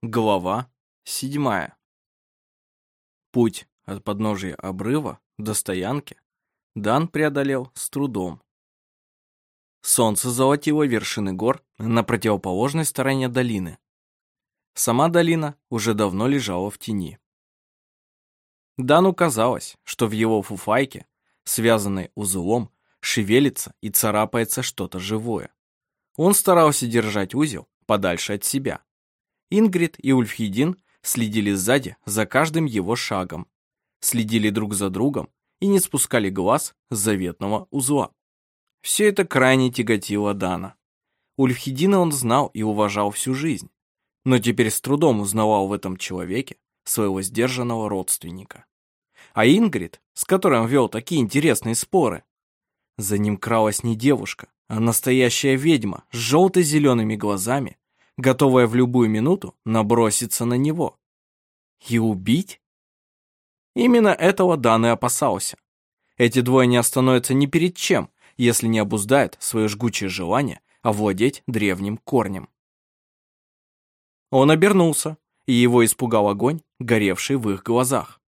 Глава седьмая. Путь от подножия обрыва до стоянки Дан преодолел с трудом. Солнце золотило вершины гор на противоположной стороне долины. Сама долина уже давно лежала в тени. Дану казалось, что в его фуфайке, связанной узлом, шевелится и царапается что-то живое. Он старался держать узел подальше от себя Ингрид и Ульфхедин следили сзади за каждым его шагом, следили друг за другом и не спускали глаз с заветного узла. Все это крайне тяготило Дана. Ульфхедина он знал и уважал всю жизнь, но теперь с трудом узнавал в этом человеке своего сдержанного родственника. А Ингрид, с которой он вел такие интересные споры, за ним кралась не девушка, а настоящая ведьма с желто-зелеными глазами готовая в любую минуту наброситься на него. И убить? Именно этого Дан и опасался. Эти двое не остановятся ни перед чем, если не обуздают свое жгучее желание овладеть древним корнем. Он обернулся, и его испугал огонь, горевший в их глазах.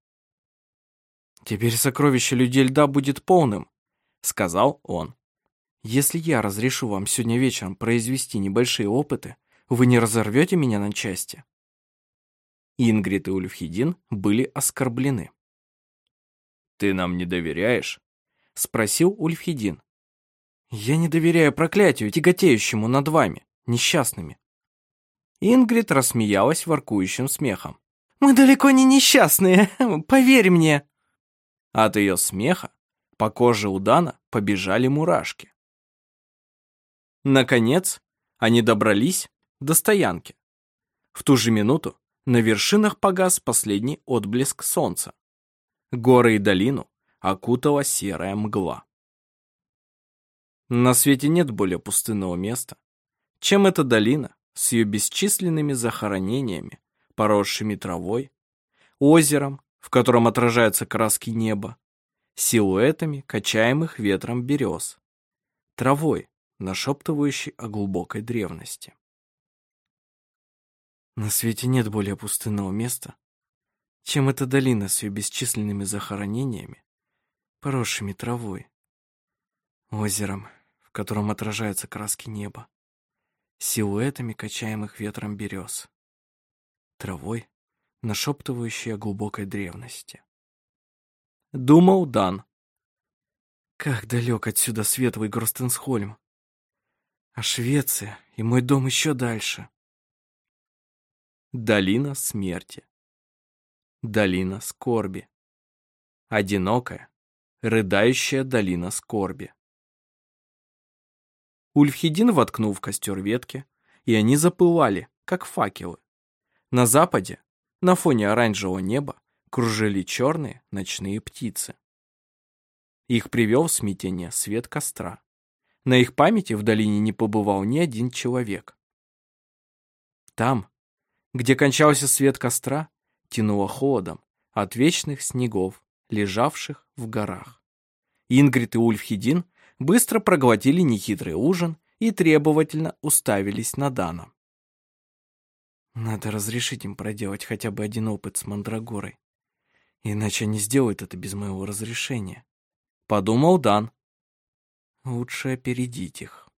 «Теперь сокровище людей льда будет полным», — сказал он. «Если я разрешу вам сегодня вечером произвести небольшие опыты, вы не разорвете меня на части?» Ингрид и Ульфхедин были оскорблены. «Ты нам не доверяешь?» — спросил Ульфхедин. «Я не доверяю проклятию, тяготеющему над вами, несчастными». Ингрид рассмеялась воркующим смехом. «Мы далеко не несчастные, поверь мне!» От ее смеха по коже у Дана побежали мурашки. Наконец, они добрались до стоянки. В ту же минуту на вершинах погас последний отблеск солнца. Горы и долину окутала серая мгла. На свете нет более пустынного места, чем эта долина с ее бесчисленными захоронениями, поросшими травой, озером, в котором отражаются краски неба, силуэтами качаемых ветром берез, травой, нашептывающей о глубокой древности. На свете нет более пустынного места, чем эта долина с ее бесчисленными захоронениями, поросшими травой, озером, в котором отражаются краски неба, силуэтами качаемых ветром берез, травой, нашептывающей о глубокой древности. Думал Дан. Как далек отсюда светлый Гростенсхольм. А Швеция и мой дом еще дальше. Долина смерти. Долина скорби. Одинокая, рыдающая долина скорби. Ульфхедин воткнул в костер ветки, и они запылали, как факелы. На западе, на фоне оранжевого неба, кружили черные ночные птицы. Их привел в смятение свет костра. На их памяти в долине не побывал ни один человек. Там, где кончался свет костра, тянуло холодом от вечных снегов, лежавших в горах. Ингрид и Ульфхедин быстро проглотили нехитрый ужин и требовательно уставились на Дана. Надо разрешить им проделать хотя бы один опыт с Мандрагорой. Иначе они сделают это без моего разрешения. Подумал Дан. Лучше опередить их.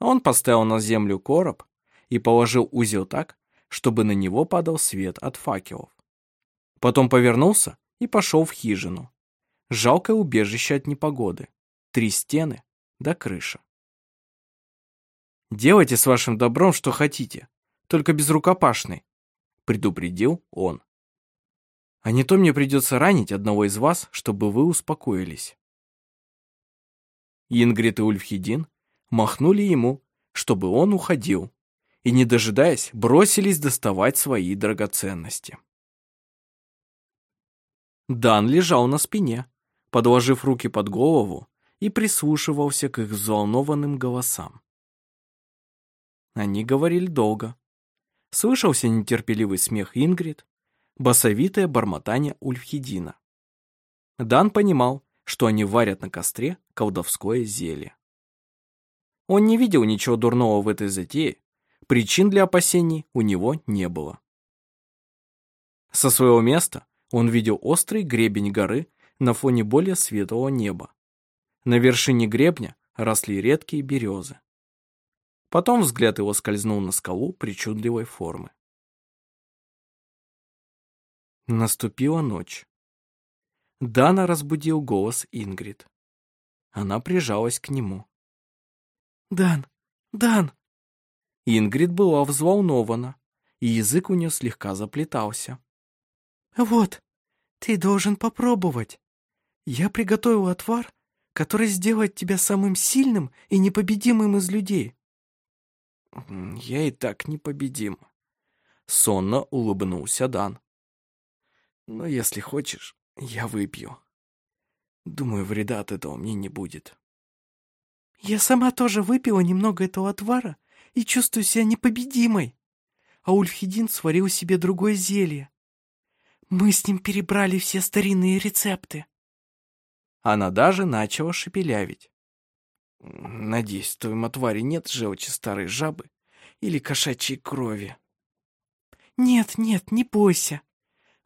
Он поставил на землю короб и положил узел так, чтобы на него падал свет от факелов. Потом повернулся и пошел в хижину. Жалкое убежище от непогоды. Три стены да крыша. «Делайте с вашим добром, что хотите, только без рукопашной», — предупредил он. «А не то мне придется ранить одного из вас, чтобы вы успокоились». Ингрид и Ульфхедин махнули ему, чтобы он уходил, и, не дожидаясь, бросились доставать свои драгоценности. Дан лежал на спине, подложив руки под голову и прислушивался к их взволнованным голосам. Они говорили долго. Слышался нетерпеливый смех Ингрид, басовитое бормотание Ульфхедина. Дан понимал, что они варят на костре колдовское зелье. Он не видел ничего дурного в этой затее, Причин для опасений у него не было. Со своего места он видел острый гребень горы на фоне более светлого неба. На вершине гребня росли редкие березы. Потом взгляд его скользнул на скалу причудливой формы. Наступила ночь. Дана разбудил голос Ингрид. Она прижалась к нему. «Дан! Дан!» Ингрид была взволнована, и язык у нее слегка заплетался. «Вот, ты должен попробовать. Я приготовил отвар, который сделает тебя самым сильным и непобедимым из людей». «Я и так непобедим», — сонно улыбнулся Дан. «Но если хочешь, я выпью. Думаю, вреда от этого мне не будет». «Я сама тоже выпила немного этого отвара и чувствую себя непобедимой. А Ульфхедин сварил себе другое зелье. Мы с ним перебрали все старинные рецепты. Она даже начала шепелявить. Надеюсь, в твоем отваре нет желчи старой жабы или кошачьей крови. Нет, нет, не бойся.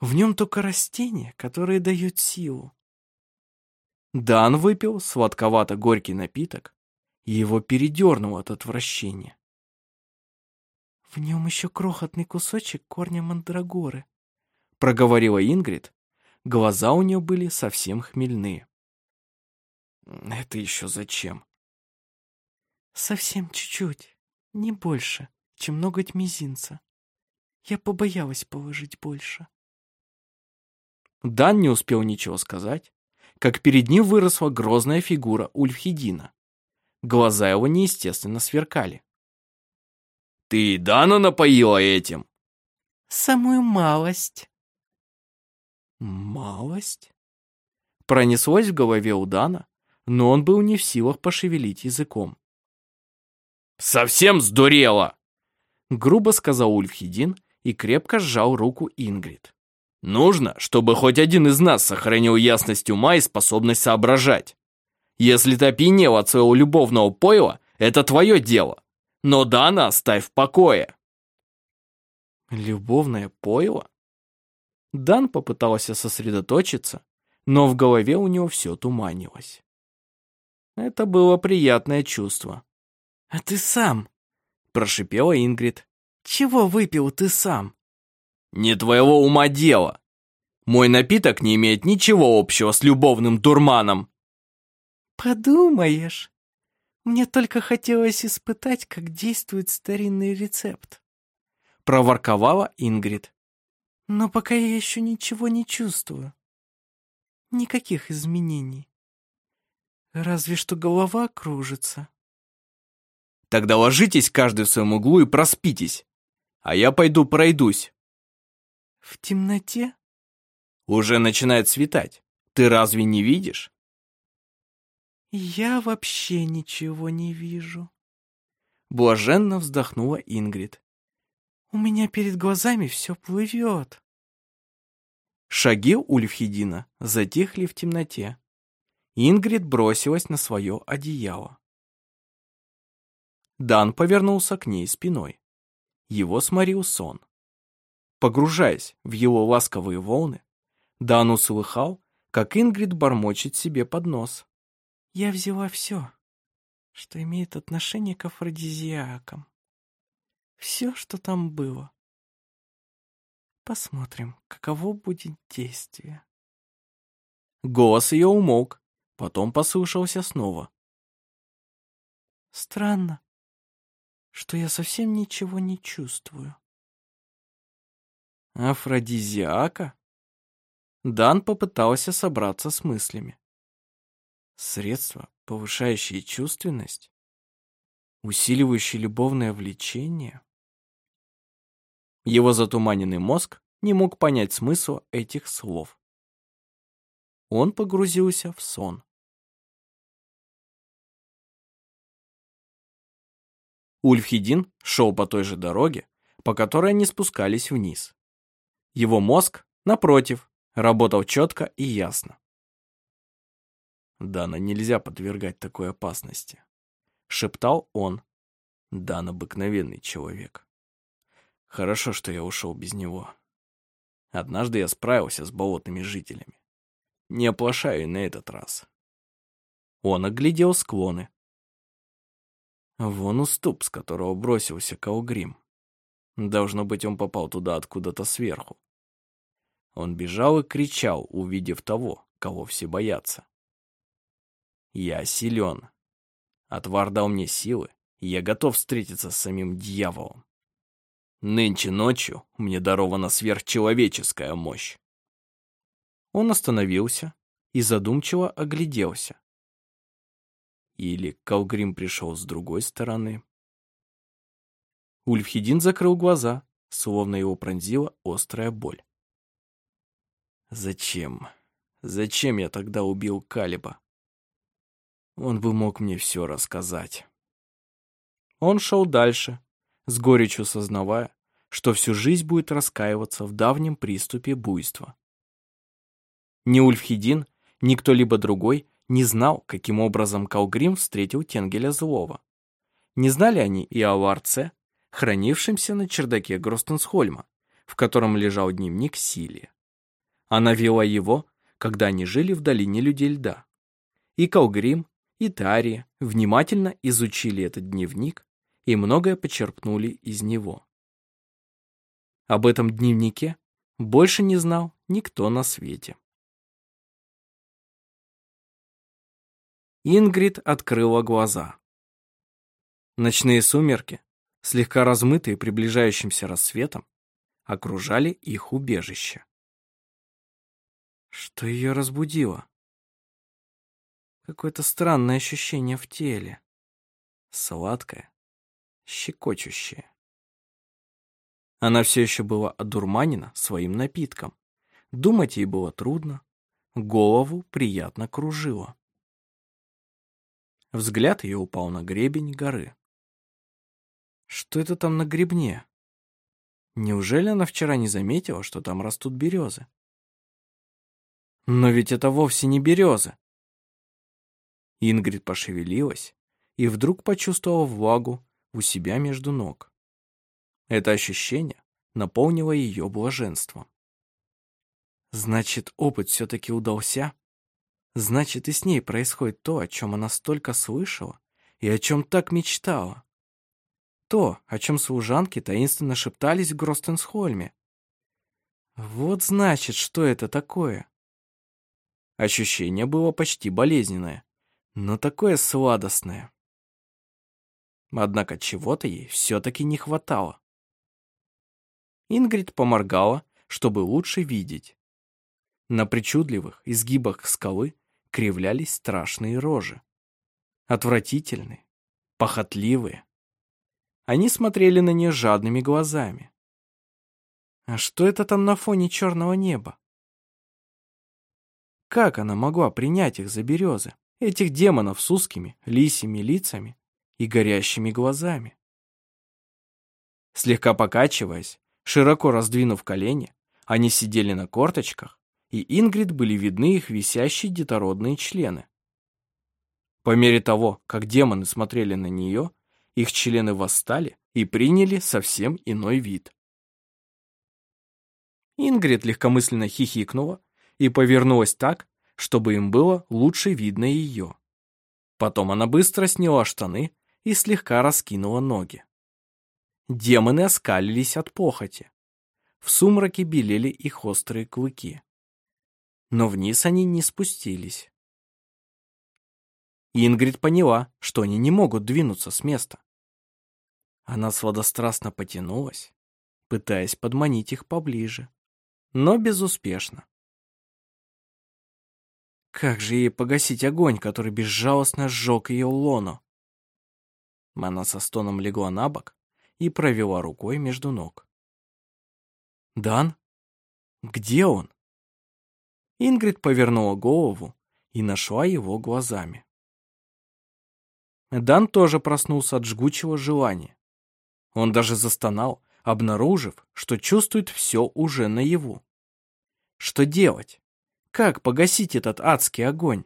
В нем только растения, которые дают силу. Дан выпил сладковато-горький напиток, и его передернуло от отвращения. В нем еще крохотный кусочек корня мандрагоры, проговорила Ингрид. Глаза у нее были совсем хмельные. Это еще зачем? Совсем чуть-чуть, не больше, чем ноготь мизинца. Я побоялась положить больше. Дан не успел ничего сказать, как перед ним выросла грозная фигура Ульфхедина. Глаза его неестественно сверкали. Ты Дана напоила этим? Самую малость. Малость? Пронеслось в голове у Дана, но он был не в силах пошевелить языком. «Совсем сдурела!» Грубо сказал Ульфхедин и крепко сжал руку Ингрид. «Нужно, чтобы хоть один из нас сохранил ясность ума и способность соображать. Если ты опьянел от своего любовного пойла, это твое дело но Дана оставь в покое. Любовное пойло? Дан попытался сосредоточиться, но в голове у него все туманилось. Это было приятное чувство. «А ты сам?» – прошипела Ингрид. «Чего выпил ты сам?» «Не твоего ума дело. Мой напиток не имеет ничего общего с любовным дурманом». «Подумаешь», мне только хотелось испытать, как действует старинный рецепт. Проворковала Ингрид. Но пока я еще ничего не чувствую. Никаких изменений. Разве что голова кружится. Тогда ложитесь каждый в своем углу и проспитесь, а я пойду пройдусь. В темноте? Уже начинает светать. Ты разве не видишь? «Я вообще ничего не вижу», — блаженно вздохнула Ингрид. «У меня перед глазами все плывет». Шаги Ульфхедина затихли в темноте. Ингрид бросилась на свое одеяло. Дан повернулся к ней спиной. Его сморил сон. Погружаясь в его ласковые волны, Дан услыхал, как Ингрид бормочет себе под нос. Я взяла все, что имеет отношение к афродизиакам. Все, что там было. Посмотрим, каково будет действие. Голос ее умолк, потом послышался снова. Странно, что я совсем ничего не чувствую. Афродизиака? Дан попытался собраться с мыслями. Средства, повышающие чувственность? Усиливающие любовное влечение? Его затуманенный мозг не мог понять смысл этих слов. Он погрузился в сон. Ульфхедин шел по той же дороге, по которой они спускались вниз. Его мозг, напротив, работал четко и ясно. Дана нельзя подвергать такой опасности. Шептал он. Дан обыкновенный человек. Хорошо, что я ушел без него. Однажды я справился с болотными жителями. Не оплошаю на этот раз. Он оглядел склоны. Вон уступ, с которого бросился Калгрим. Должно быть, он попал туда откуда-то сверху. Он бежал и кричал, увидев того, кого все боятся. Я силен. Отвар дал мне силы, и я готов встретиться с самим дьяволом. Нынче ночью мне дарована сверхчеловеческая мощь. Он остановился и задумчиво огляделся. Или Калгрим пришел с другой стороны. Ульфхедин закрыл глаза, словно его пронзила острая боль. Зачем? Зачем я тогда убил Калиба? Он бы мог мне все рассказать. Он шел дальше, с горечью сознавая, что всю жизнь будет раскаиваться в давнем приступе буйства. Ни Ульфхедин, ни кто-либо другой не знал, каким образом Калгрим встретил Тенгеля Злого. Не знали они и о Ларце, хранившемся на чердаке Гростенсхольма, в котором лежал дневник Силия. Она вела его, когда они жили в долине людей льда. И Калгрим, и Тария внимательно изучили этот дневник и многое почерпнули из него. Об этом дневнике больше не знал никто на свете. Ингрид открыла глаза. Ночные сумерки, слегка размытые приближающимся рассветом, окружали их убежище. Что ее разбудило? Какое-то странное ощущение в теле. Сладкое, щекочущее. Она все еще была одурманена своим напитком. Думать ей было трудно, голову приятно кружило. Взгляд ее упал на гребень горы. Что это там на гребне? Неужели она вчера не заметила, что там растут березы? Но ведь это вовсе не березы. Ингрид пошевелилась и вдруг почувствовала влагу у себя между ног. Это ощущение наполнило ее блаженством. Значит, опыт все-таки удался? Значит, и с ней происходит то, о чем она столько слышала и о чем так мечтала. То, о чем служанки таинственно шептались в Гростенсхольме. Вот значит, что это такое. Ощущение было почти болезненное, но такое сладостное. Однако чего-то ей все-таки не хватало. Ингрид поморгала, чтобы лучше видеть. На причудливых изгибах скалы кривлялись страшные рожи. Отвратительные, похотливые. Они смотрели на нее жадными глазами. А что это там на фоне черного неба? Как она могла принять их за березы, этих демонов с узкими, лисими лицами и горящими глазами? Слегка покачиваясь, широко раздвинув колени, они сидели на корточках и Ингрид были видны их висящие детородные члены. По мере того, как демоны смотрели на нее, их члены восстали и приняли совсем иной вид. Ингрид легкомысленно хихикнула и повернулась так, чтобы им было лучше видно ее. Потом она быстро сняла штаны и слегка раскинула ноги. Демоны оскалились от похоти. В сумраке белели их острые клыки но вниз они не спустились. Ингрид поняла, что они не могут двинуться с места. Она сладострастно потянулась, пытаясь подманить их поближе, но безуспешно. Как же ей погасить огонь, который безжалостно сжег ее лону? Она со стоном легла на бок и провела рукой между ног. «Дан? Где он?» Ингрид повернула голову и нашла его глазами. Дан тоже проснулся от жгучего желания. Он даже застонал, обнаружив, что чувствует все уже наяву. Что делать? Как погасить этот адский огонь?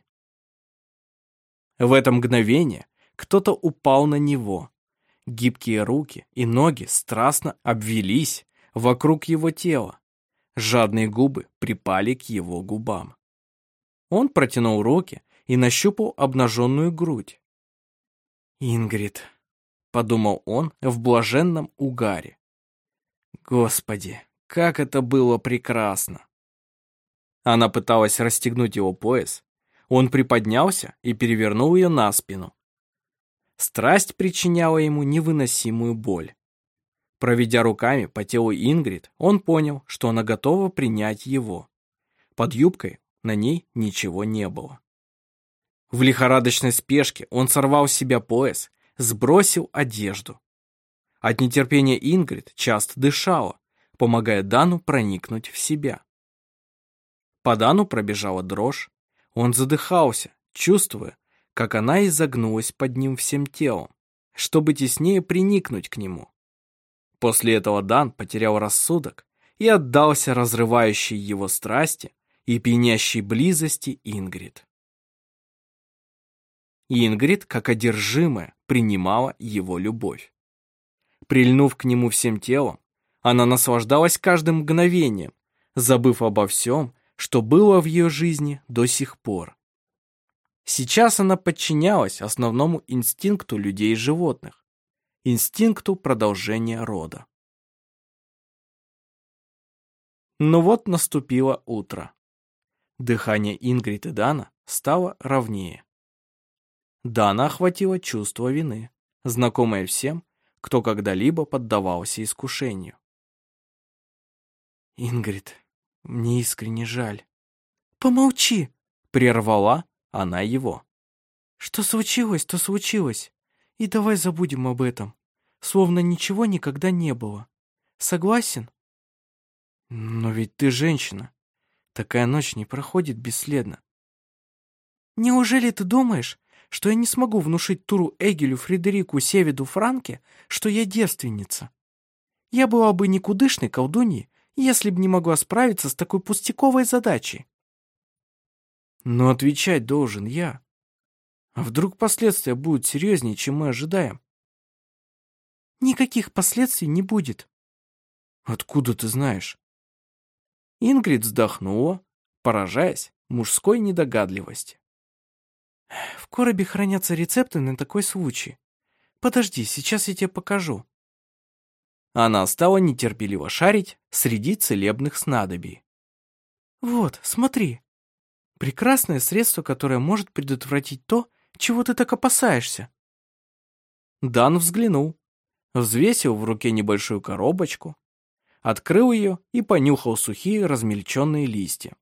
В это мгновение кто-то упал на него, Гибкие руки и ноги страстно обвелись вокруг его тела. Жадные губы припали к его губам. Он протянул руки и нащупал обнаженную грудь. «Ингрид», — подумал он в блаженном угаре. «Господи, как это было прекрасно!» Она пыталась расстегнуть его пояс. Он приподнялся и перевернул ее на спину. Страсть причиняла ему невыносимую боль. Проведя руками по телу Ингрид, он понял, что она готова принять его. Под юбкой на ней ничего не было. В лихорадочной спешке он сорвал с себя пояс, сбросил одежду. От нетерпения Ингрид часто дышала, помогая Дану проникнуть в себя. По Дану пробежала дрожь. Он задыхался, чувствуя, как она изогнулась под ним всем телом, чтобы теснее приникнуть к нему. После этого Дан потерял рассудок и отдался разрывающей его страсти и пьянящей близости Ингрид. Ингрид, как одержимая, принимала его любовь. Прильнув к нему всем телом, она наслаждалась каждым мгновением, забыв обо всем, что было в ее жизни до сих пор. Сейчас она подчинялась основному инстинкту людей и животных, инстинкту продолжения рода. Но вот наступило утро. Дыхание Ингрид и Дана стало ровнее. Дана охватило чувство вины, знакомое всем, кто когда-либо поддавался искушению. «Ингрид, мне искренне жаль». «Помолчи!» — прервала она его. «Что случилось, то случилось. И давай забудем об этом, словно ничего никогда не было. Согласен?» «Но ведь ты женщина. Такая ночь не проходит бесследно». «Неужели ты думаешь, что я не смогу внушить Туру Эгелю, Фредерику, Севиду, Франке, что я девственница? Я была бы никудышной колдуньей, если б не могла справиться с такой пустяковой задачей. Но отвечать должен я. А вдруг последствия будут серьезнее, чем мы ожидаем? Никаких последствий не будет. Откуда ты знаешь? Ингрид вздохнула, поражаясь мужской недогадливости. В коробе хранятся рецепты на такой случай. Подожди, сейчас я тебе покажу. Она стала нетерпеливо шарить среди целебных снадобий. «Вот, смотри. Прекрасное средство, которое может предотвратить то, чего ты так опасаешься». Дан взглянул, взвесил в руке небольшую коробочку, открыл ее и понюхал сухие размельченные листья.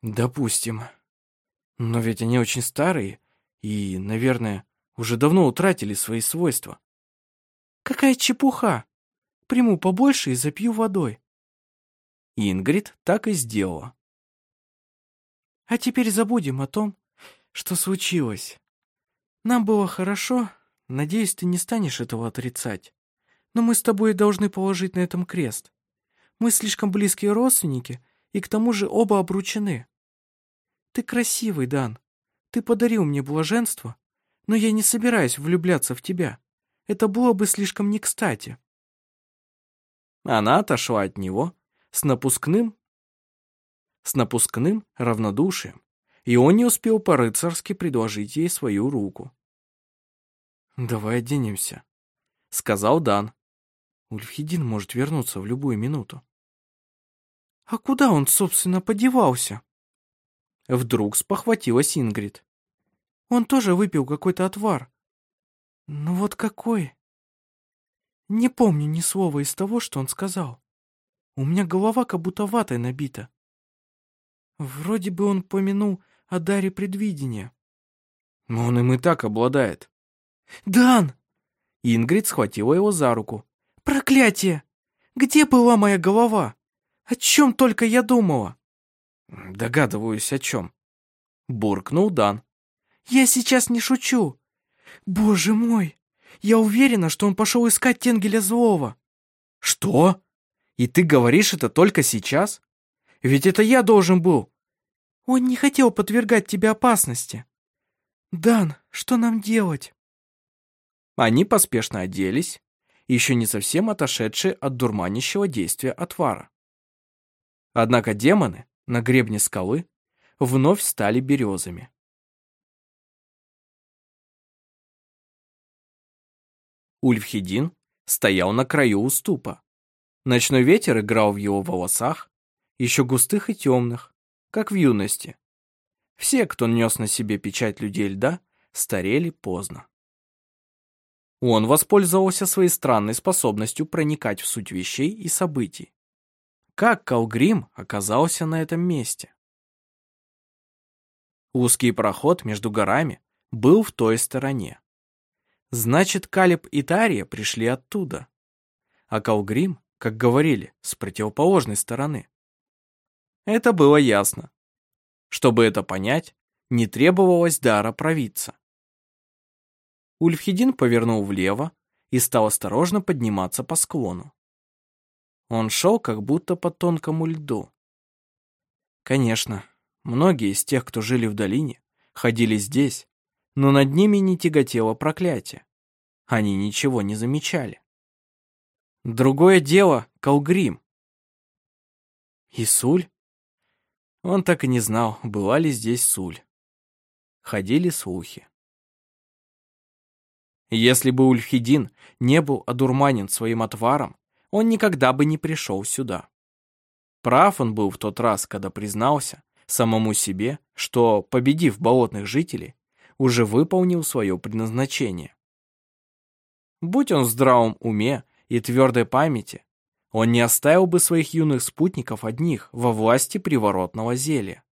«Допустим. Но ведь они очень старые и, наверное, уже давно утратили свои свойства. Какая чепуха! Приму побольше и запью водой. Ингрид так и сделала. А теперь забудем о том, что случилось. Нам было хорошо, надеюсь, ты не станешь этого отрицать. Но мы с тобой должны положить на этом крест. Мы слишком близкие родственники, и к тому же оба обручены. Ты красивый, Дан. Ты подарил мне блаженство, но я не собираюсь влюбляться в тебя. Это было бы слишком не кстати. Она отошла от него с напускным, с напускным равнодушием, и он не успел по-рыцарски предложить ей свою руку. «Давай оденемся», — сказал Дан. Ульфхедин может вернуться в любую минуту. «А куда он, собственно, подевался?» Вдруг спохватилась Ингрид. «Он тоже выпил какой-то отвар. Ну вот какой? Не помню ни слова из того, что он сказал. У меня голова как будто ватой набита. Вроде бы он помянул о даре предвидения. Но он им и так обладает. «Дан!» Ингрид схватила его за руку. «Проклятие! Где была моя голова? О чем только я думала?» «Догадываюсь, о чем». Буркнул Дан. «Я сейчас не шучу. «Боже мой! Я уверена, что он пошел искать Тенгеля Злого!» «Что? И ты говоришь это только сейчас? Ведь это я должен был!» «Он не хотел подвергать тебе опасности!» «Дан, что нам делать?» Они поспешно оделись, еще не совсем отошедшие от дурманящего действия отвара. Однако демоны на гребне скалы вновь стали березами. Ульфхедин стоял на краю уступа. Ночной ветер играл в его волосах, еще густых и темных, как в юности. Все, кто нес на себе печать людей льда, старели поздно. Он воспользовался своей странной способностью проникать в суть вещей и событий. Как Калгрим оказался на этом месте? Узкий проход между горами был в той стороне. Значит, Калиб и Тария пришли оттуда. А Калгрим, как говорили, с противоположной стороны. Это было ясно. Чтобы это понять, не требовалось дара провидца. Ульфхедин повернул влево и стал осторожно подниматься по склону. Он шел как будто по тонкому льду. Конечно, многие из тех, кто жили в долине, ходили здесь, но над ними не тяготело проклятие. Они ничего не замечали. Другое дело — Калгрим. Исуль? Он так и не знал, была ли здесь Суль. Ходили слухи. Если бы Ульфхедин не был одурманен своим отваром, он никогда бы не пришел сюда. Прав он был в тот раз, когда признался самому себе, что, победив болотных жителей, уже выполнил свое предназначение. Будь он в здравом уме и твердой памяти, он не оставил бы своих юных спутников одних во власти приворотного зелья.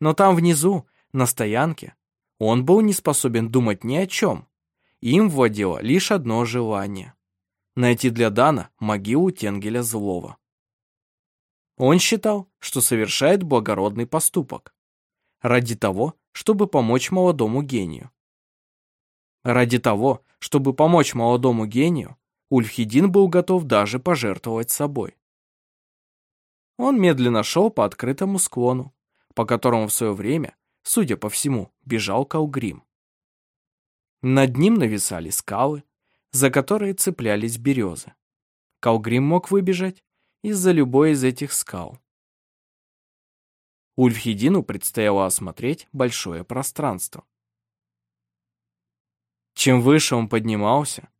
Но там внизу, на стоянке, он был не способен думать ни о чем. Им владело лишь одно желание — найти для Дана могилу Тенгеля Злого. Он считал, что совершает благородный поступок. Ради того, чтобы помочь молодому гению. Ради того, чтобы помочь молодому гению, Ульфхедин был готов даже пожертвовать собой. Он медленно шел по открытому склону, по которому в свое время, судя по всему, бежал Калгрим. Над ним нависали скалы, за которые цеплялись березы. Калгрим мог выбежать из-за любой из этих скал. Ульфхедину предстояло осмотреть большое пространство. Чем выше он поднимался,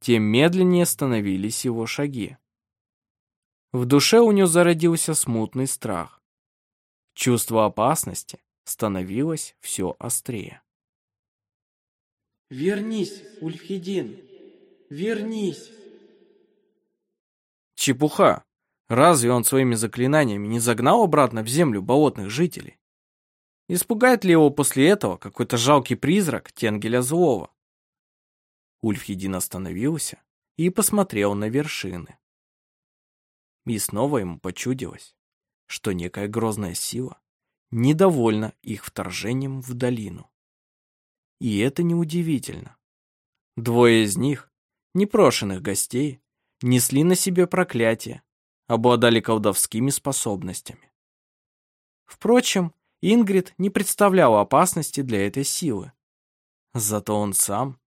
тем медленнее становились его шаги. В душе у него зародился смутный страх. Чувство опасности становилось все острее. «Вернись, Ульфхедин! Вернись!» Чепуха! Разве он своими заклинаниями не загнал обратно в землю болотных жителей? Испугает ли его после этого какой-то жалкий призрак Тенгеля Злого? Ульфхедин остановился и посмотрел на вершины. И снова ему почудилось, что некая грозная сила недовольна их вторжением в долину. И это неудивительно. Двое из них, непрошенных гостей, несли на себе проклятие, обладали колдовскими способностями. Впрочем, Ингрид не представляла опасности для этой силы. Зато он сам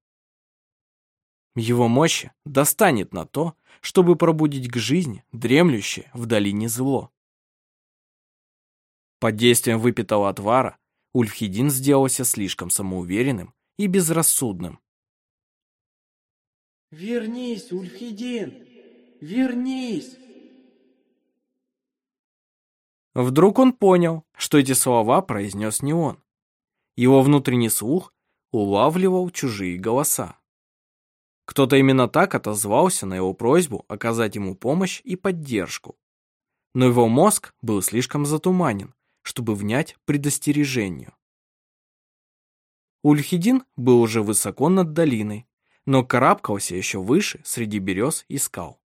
его мощи достанет на то, чтобы пробудить к жизни дремлющее в долине зло. Под действием выпитого отвара Ульфхедин сделался слишком самоуверенным и безрассудным. «Вернись, Ульфхедин! Вернись!» Вдруг он понял, что эти слова произнес не он. Его внутренний слух улавливал чужие голоса. Кто-то именно так отозвался на его просьбу оказать ему помощь и поддержку. Но его мозг был слишком затуманен, чтобы внять предостережению. Ульхидин был уже высоко над долиной, но карабкался еще выше среди берез и скал.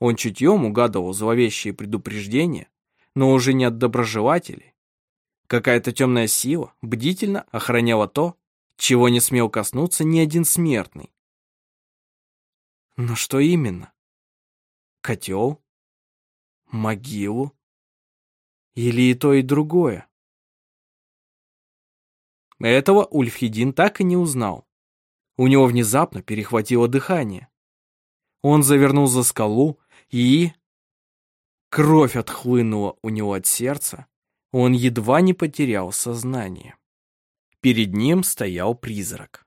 Он чутьем угадывал зловещие предупреждения, но уже не от доброжелателей. Какая-то темная сила бдительно охраняла то, чего не смел коснуться ни один смертный. Но что именно? Котел? Могилу? Или и то, и другое? Этого Ульфхедин так и не узнал. У него внезапно перехватило дыхание. Он завернул за скалу и... Кровь отхлынула у него от сердца. Он едва не потерял сознание. Перед ним стоял призрак.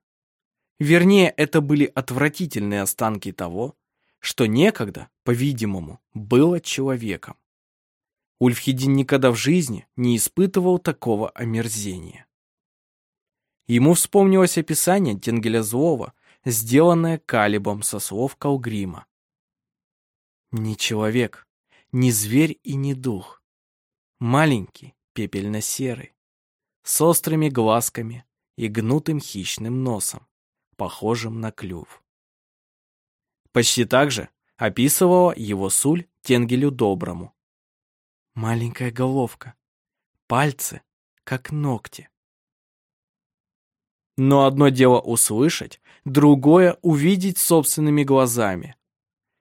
Вернее, это были отвратительные останки того, что некогда, по-видимому, было человеком. Ульфхедин никогда в жизни не испытывал такого омерзения. Ему вспомнилось описание Тенгеля Злого, сделанное Калибом со слов Калгрима. Не человек, не зверь и не дух. Маленький, пепельно-серый, с острыми глазками и гнутым хищным носом, похожим на клюв. Почти так же описывала его суль Тенгелю Доброму. Маленькая головка, пальцы, как ногти. Но одно дело услышать, другое — увидеть собственными глазами.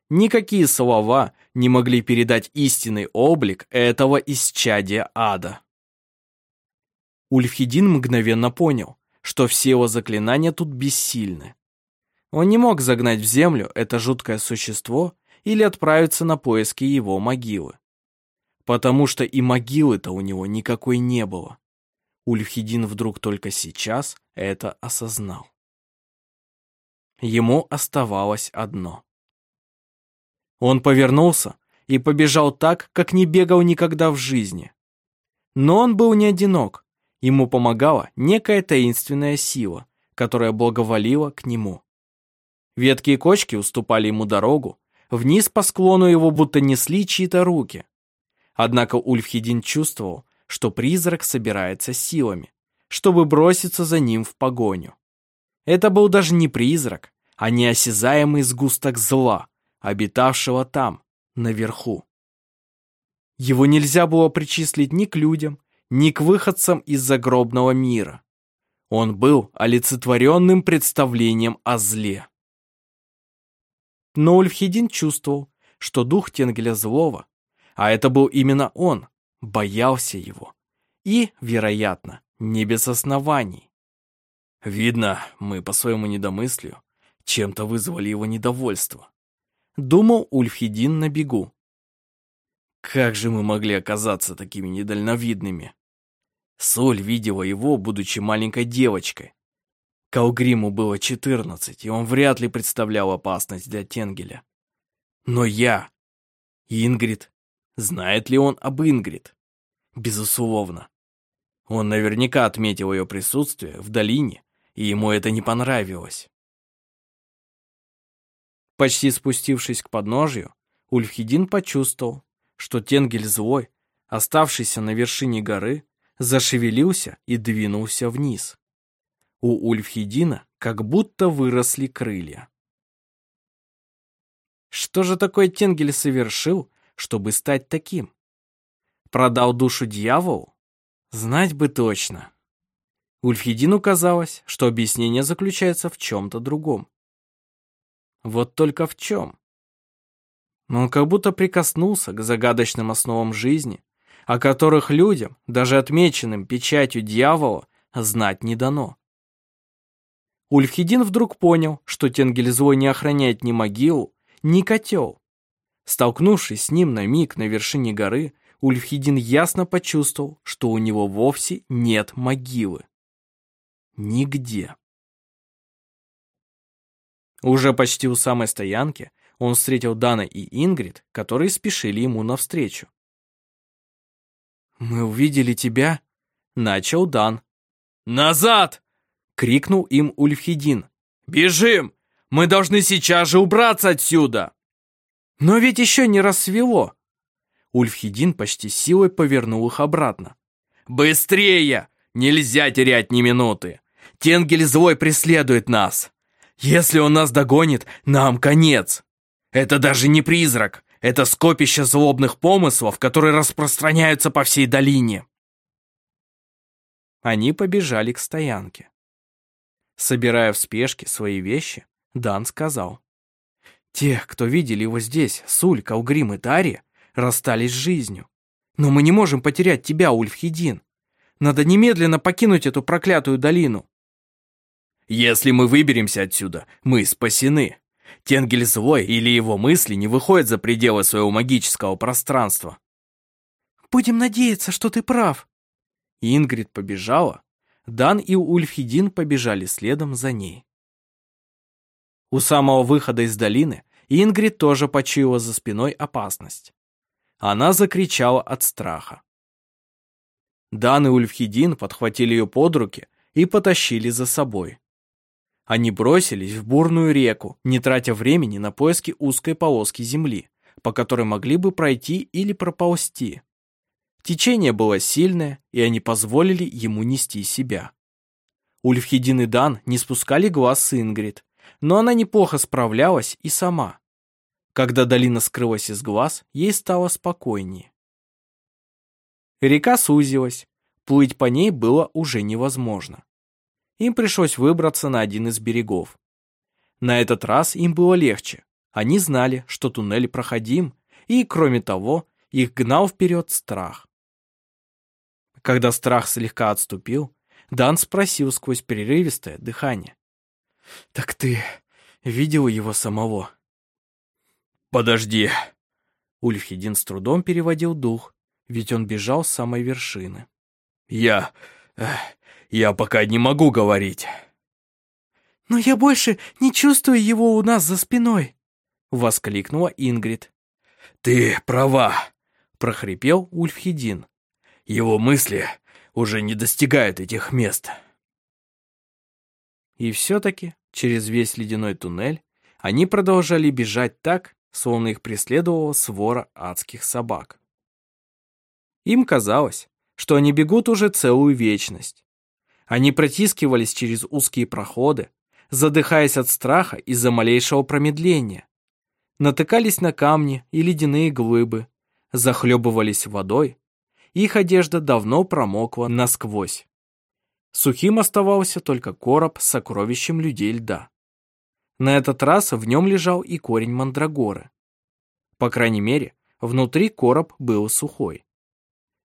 Никакие слова не могли передать истинный облик этого исчадия ада. Ульфхедин мгновенно понял, что все его заклинания тут бессильны. Он не мог загнать в землю это жуткое существо или отправиться на поиски его могилы. Потому что и могилы-то у него никакой не было. Ульфхедин вдруг только сейчас это осознал. Ему оставалось одно. Он повернулся и побежал так, как не бегал никогда в жизни. Но он был не одинок. Ему помогала некая таинственная сила, которая благоволила к нему. Ветки и кочки уступали ему дорогу, вниз по склону его будто несли чьи-то руки. Однако Ульфхедин чувствовал, что призрак собирается силами, чтобы броситься за ним в погоню. Это был даже не призрак, а неосязаемый сгусток зла, обитавшего там, наверху. Его нельзя было причислить ни к людям, ни к выходцам из загробного мира. Он был олицетворенным представлением о зле. Но Ульфхедин чувствовал, что дух Тенгеля Злого, а это был именно он, боялся его. И, вероятно, не без оснований. Видно, мы по своему недомыслию чем-то вызвали его недовольство. Думал Ульфхедин на бегу. Как же мы могли оказаться такими недальновидными? Соль видела его, будучи маленькой девочкой. Калгриму было 14, и он вряд ли представлял опасность для Тенгеля. Но я... Ингрид... Знает ли он об Ингрид? Безусловно. Он наверняка отметил ее присутствие в долине, и ему это не понравилось. Почти спустившись к подножью, Ульфхедин почувствовал, что Тенгель злой, оставшийся на вершине горы, зашевелился и двинулся вниз. У Ульфхедина как будто выросли крылья. Что же такое Тенгель совершил, чтобы стать таким? Продал душу дьяволу? Знать бы точно. Ульфхедину казалось, что объяснение заключается в чем-то другом. Вот только в чем? Но он как будто прикоснулся к загадочным основам жизни, о которых людям, даже отмеченным печатью дьявола, знать не дано. Ульфхедин вдруг понял, что Тенгельзой не охраняет ни могилу, ни котел. Столкнувшись с ним на миг на вершине горы, Ульфхедин ясно почувствовал, что у него вовсе нет могилы. Нигде. Уже почти у самой стоянки он встретил Дана и Ингрид, которые спешили ему навстречу. «Мы увидели тебя», — начал Дан. «Назад!» — крикнул им Ульфхедин. «Бежим! Мы должны сейчас же убраться отсюда!» «Но ведь еще не рассвело!» Ульфхедин почти силой повернул их обратно. «Быстрее! Нельзя терять ни минуты! Тенгель злой преследует нас! Если он нас догонит, нам конец! Это даже не призрак, это скопище злобных помыслов, которые распространяются по всей долине!» Они побежали к стоянке. Собирая в спешке свои вещи, Дан сказал. «Тех, кто видели его здесь, Суль, Калгрим и Тари, расстались с жизнью. Но мы не можем потерять тебя, Ульфхедин. Надо немедленно покинуть эту проклятую долину. Если мы выберемся отсюда, мы спасены. Тенгель злой или его мысли не выходят за пределы своего магического пространства. «Будем надеяться, что ты прав». Ингрид побежала, Дан и Ульфхедин побежали следом за ней. У самого выхода из долины Ингрид тоже почуяла за спиной опасность. Она закричала от страха. Дан и Ульфхедин подхватили ее под руки и потащили за собой. Они бросились в бурную реку, не тратя времени на поиски узкой полоски земли, по которой могли бы пройти или проползти. Течение было сильное, и они позволили ему нести себя. Ульфхедин и Дан не спускали глаз с Ингрид, но она неплохо справлялась и сама. Когда долина скрылась из глаз, ей стало спокойнее. Река сузилась, плыть по ней было уже невозможно им пришлось выбраться на один из берегов. На этот раз им было легче. Они знали, что туннель проходим, и, кроме того, их гнал вперед страх. Когда страх слегка отступил, Дан спросил сквозь перерывистое дыхание. «Так ты видел его самого?» «Подожди!» Ульфхедин с трудом переводил дух, ведь он бежал с самой вершины. «Я... Я пока не могу говорить». «Но я больше не чувствую его у нас за спиной», — воскликнула Ингрид. «Ты права», — прохрипел Ульфхедин. «Его мысли уже не достигают этих мест». И все-таки через весь ледяной туннель они продолжали бежать так, словно их преследовала свора адских собак. Им казалось, что они бегут уже целую вечность. Они протискивались через узкие проходы, задыхаясь от страха из-за малейшего промедления. Натыкались на камни и ледяные глыбы, захлебывались водой. Их одежда давно промокла насквозь. Сухим оставался только короб с сокровищем людей льда. На этот раз в нем лежал и корень мандрагоры. По крайней мере, внутри короб был сухой.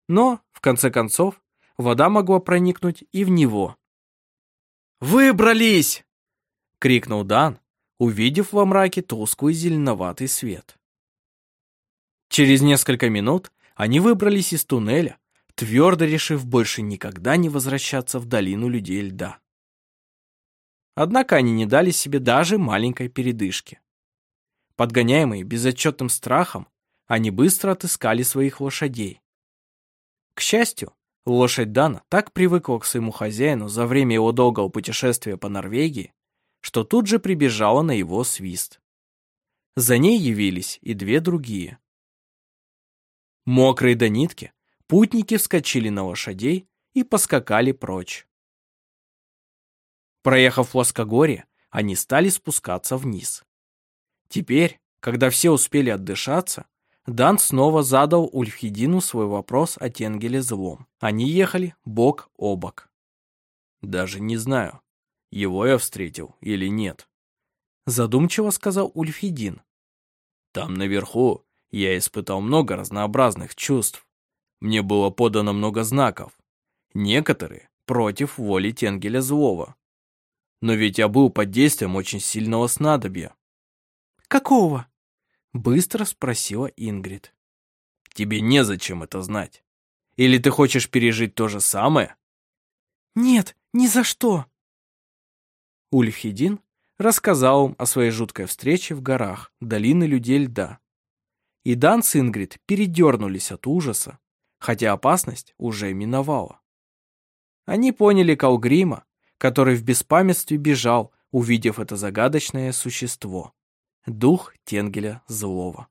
Но, в конце концов, вода могла проникнуть и в него. «Выбрались!» — крикнул Дан, увидев во мраке тусклый зеленоватый свет. Через несколько минут они выбрались из туннеля, твердо решив больше никогда не возвращаться в долину людей льда. Однако они не дали себе даже маленькой передышки. Подгоняемые безотчетным страхом, они быстро отыскали своих лошадей. К счастью, Лошадь Дана так привыкла к своему хозяину за время его долгого путешествия по Норвегии, что тут же прибежала на его свист. За ней явились и две другие. Мокрые до нитки, путники вскочили на лошадей и поскакали прочь. Проехав плоскогорье, они стали спускаться вниз. Теперь, когда все успели отдышаться, Дан снова задал Ульфхедину свой вопрос о Тенгеле злом. Они ехали бок о бок. «Даже не знаю, его я встретил или нет», задумчиво сказал Ульфхедин. «Там наверху я испытал много разнообразных чувств. Мне было подано много знаков. Некоторые против воли Тенгеля Злого. Но ведь я был под действием очень сильного снадобья». «Какого?» Быстро спросила Ингрид. Тебе незачем это знать. Или ты хочешь пережить то же самое? Нет, ни за что. Ульфхедин рассказал им о своей жуткой встрече в горах, долины людей льда. И Дан с Ингрид передернулись от ужаса, хотя опасность уже миновала. Они поняли Калгрима, который в беспамятстве бежал, увидев это загадочное существо дух Тенгеля злого.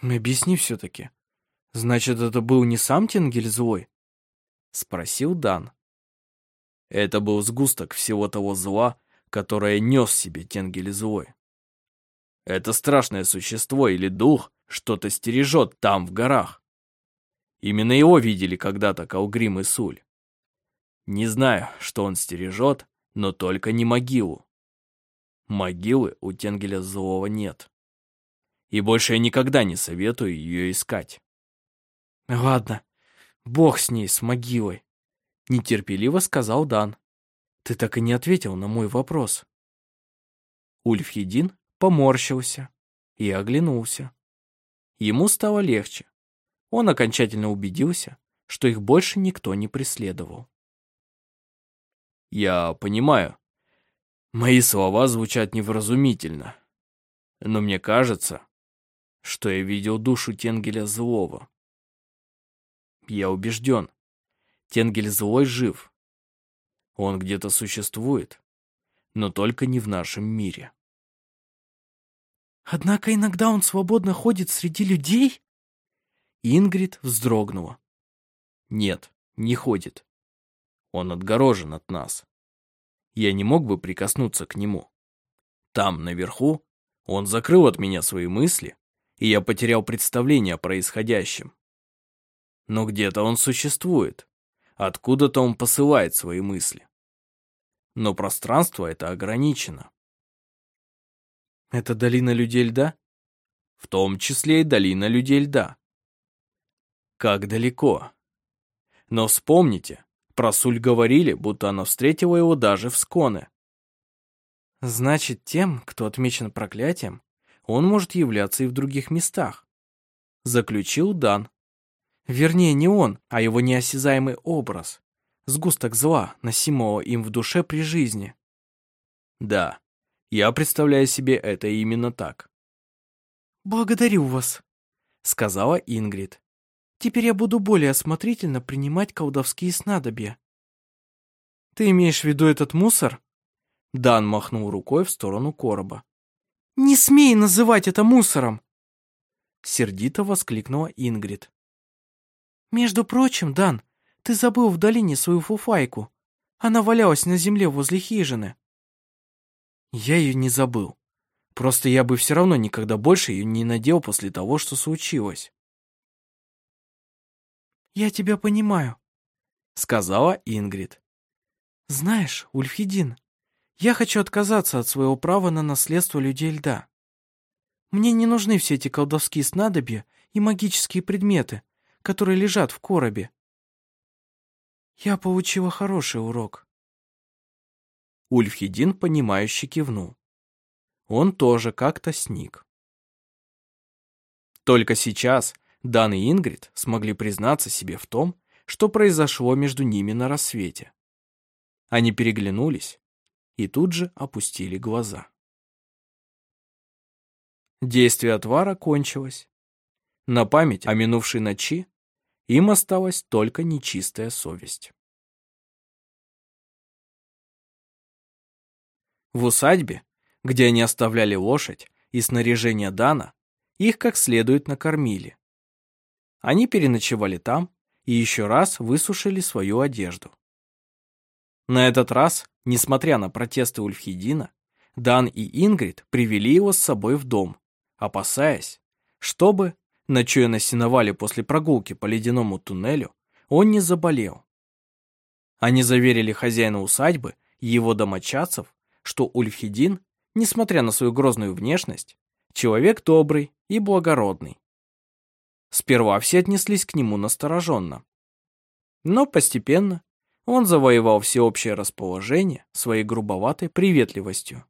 «Объясни все-таки. Значит, это был не сам Тенгель злой?» Спросил Дан. Это был сгусток всего того зла, которое нес себе Тенгель злой. Это страшное существо или дух что-то стережет там, в горах. Именно его видели когда-то Калгрим и Суль. Не знаю, что он стережет, но только не могилу. Могилы у Тенгеля Злого нет. И больше я никогда не советую ее искать. Ладно, бог с ней, с могилой, нетерпеливо сказал Дан. Ты так и не ответил на мой вопрос. Ульфхедин поморщился и оглянулся. Ему стало легче. Он окончательно убедился, что их больше никто не преследовал. «Я понимаю. Мои слова звучат невразумительно. Но мне кажется, что я видел душу Тенгеля Злого. Я убежден, Тенгель Злой жив. Он где-то существует, но только не в нашем мире. Однако иногда он свободно ходит среди людей? Ингрид вздрогнула. Нет, не ходит. Он отгорожен от нас. Я не мог бы прикоснуться к нему. Там, наверху, он закрыл от меня свои мысли, и я потерял представление о происходящем. Но где-то он существует. Откуда-то он посылает свои мысли. Но пространство это ограничено. Это долина людей льда? В том числе и долина людей льда. Как далеко? Но вспомните, про Суль говорили, будто она встретила его даже в Сконе. Значит, тем, кто отмечен проклятием, он может являться и в других местах. Заключил Дан. Вернее, не он, а его неосязаемый образ. Сгусток зла, носимого им в душе при жизни. Да, я представляю себе это именно так. «Благодарю вас», — сказала Ингрид. «Теперь я буду более осмотрительно принимать колдовские снадобья». «Ты имеешь в виду этот мусор?» Дан махнул рукой в сторону короба. «Не смей называть это мусором!» Сердито воскликнула Ингрид. «Между прочим, Дан, ты забыл в долине свою фуфайку. Она валялась на земле возле хижины». «Я ее не забыл. Просто я бы все равно никогда больше ее не надел после того, что случилось». «Я тебя понимаю», — сказала Ингрид. «Знаешь, Ульфхедин, я хочу отказаться от своего права на наследство людей льда. Мне не нужны все эти колдовские снадобья и магические предметы, которые лежат в коробе. Я получила хороший урок. Ульфхедин, понимающе кивнул. Он тоже как-то сник. Только сейчас Дан и Ингрид смогли признаться себе в том, что произошло между ними на рассвете. Они переглянулись и тут же опустили глаза. Действие отвара кончилось. На память о минувшей ночи им осталась только нечистая совесть. В усадьбе, где они оставляли лошадь и снаряжение Дана, их как следует накормили. Они переночевали там и еще раз высушили свою одежду. На этот раз, несмотря на протесты Ульфхедина, Дан и Ингрид привели его с собой в дом, опасаясь, чтобы ночуя на сеновале после прогулки по ледяному туннелю, он не заболел. Они заверили хозяина усадьбы и его домочадцев, что Ульфхедин, несмотря на свою грозную внешность, человек добрый и благородный. Сперва все отнеслись к нему настороженно. Но постепенно он завоевал всеобщее расположение своей грубоватой приветливостью.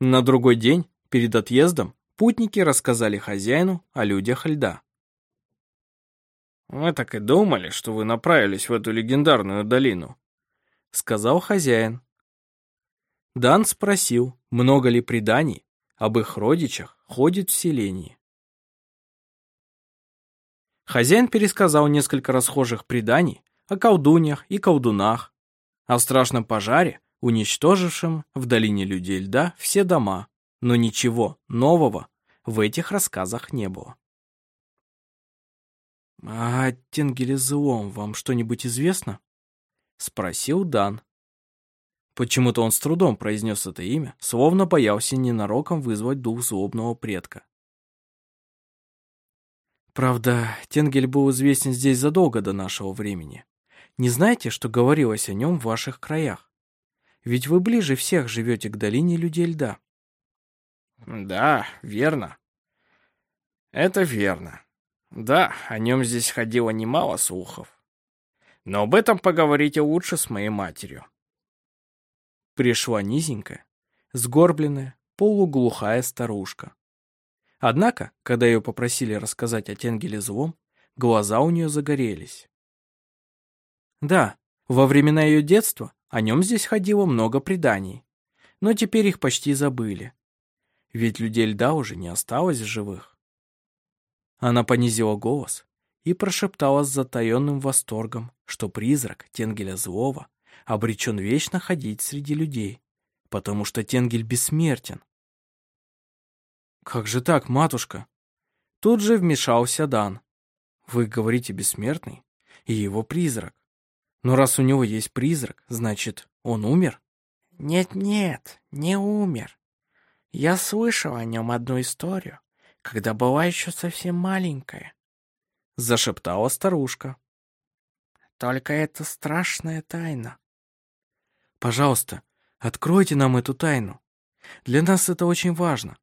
На другой день, перед отъездом, Путники рассказали хозяину о людях льда. «Мы так и думали, что вы направились в эту легендарную долину», — сказал хозяин. Дан спросил, много ли преданий об их родичах ходит в селении. Хозяин пересказал несколько расхожих преданий о колдуньях и колдунах, о страшном пожаре, уничтожившем в долине людей льда все дома, но ничего нового в этих рассказах не было. «А о Тенгелезлом вам что-нибудь известно?» — спросил Дан. Почему-то он с трудом произнес это имя, словно боялся ненароком вызвать дух злобного предка. Правда, Тенгель был известен здесь задолго до нашего времени. Не знаете, что говорилось о нем в ваших краях? Ведь вы ближе всех живете к долине людей льда. Да, верно. Это верно. Да, о нем здесь ходило немало слухов. Но об этом поговорите лучше с моей матерью. Пришла низенькая, сгорбленная, полуглухая старушка. Однако, когда ее попросили рассказать о Тенгеле злом, глаза у нее загорелись. Да, во времена ее детства о нем здесь ходило много преданий, но теперь их почти забыли. Ведь людей льда уже не осталось в живых. Она понизила голос и прошептала с затаенным восторгом, что призрак Тенгеля Злого обречен вечно ходить среди людей, потому что Тенгель бессмертен. «Как же так, матушка?» Тут же вмешался Дан. «Вы говорите бессмертный и его призрак. Но раз у него есть призрак, значит, он умер?» «Нет-нет, не умер. Я слышал о нем одну историю, когда была еще совсем маленькая», — зашептала старушка. «Только это страшная тайна». «Пожалуйста, откройте нам эту тайну. Для нас это очень важно.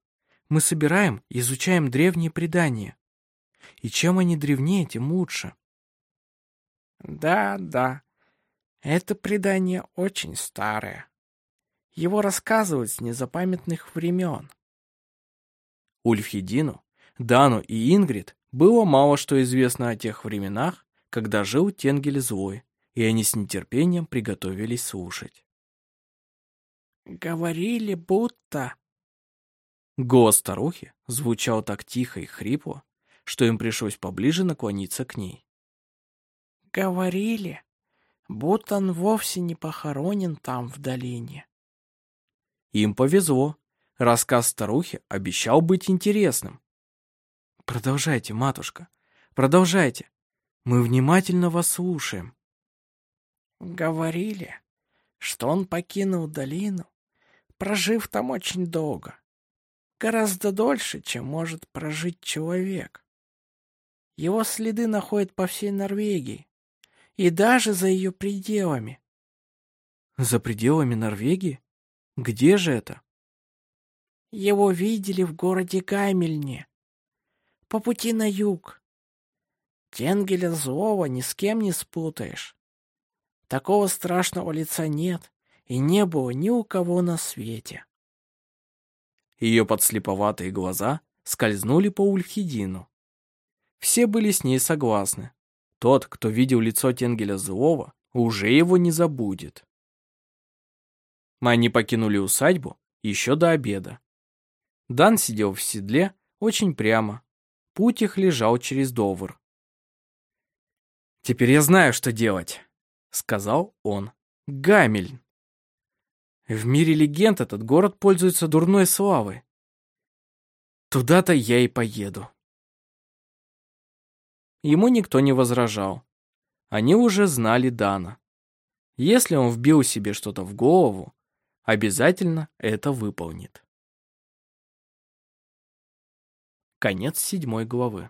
Мы собираем и изучаем древние предания. И чем они древнее, тем лучше». «Да, да, это предание очень старое. Его рассказывают с незапамятных времен. Ульфхедину, Дану и Ингрид было мало что известно о тех временах, когда жил Тенгель Злой, и они с нетерпением приготовились слушать. «Говорили, будто...» Голос старухи звучал так тихо и хрипло, что им пришлось поближе наклониться к ней. «Говорили, будто он вовсе не похоронен там, в долине». Им повезло. Рассказ старухи обещал быть интересным. Продолжайте, матушка, продолжайте. Мы внимательно вас слушаем. Говорили, что он покинул долину, прожив там очень долго. Гораздо дольше, чем может прожить человек. Его следы находят по всей Норвегии и даже за ее пределами. За пределами Норвегии? Где же это? Его видели в городе Гамельне. По пути на юг. Тенгеля злого ни с кем не спутаешь. Такого страшного лица нет и не было ни у кого на свете. Ее подслеповатые глаза скользнули по Ульхидину. Все были с ней согласны. Тот, кто видел лицо Тенгеля злого, уже его не забудет. Они покинули усадьбу еще до обеда. Дан сидел в седле очень прямо. Путь их лежал через Довр. «Теперь я знаю, что делать», — сказал он. «Гамельн. В мире легенд этот город пользуется дурной славой. Туда-то я и поеду». Ему никто не возражал. Они уже знали Дана. Если он вбил себе что-то в голову, обязательно это выполнит. Конец седьмой главы.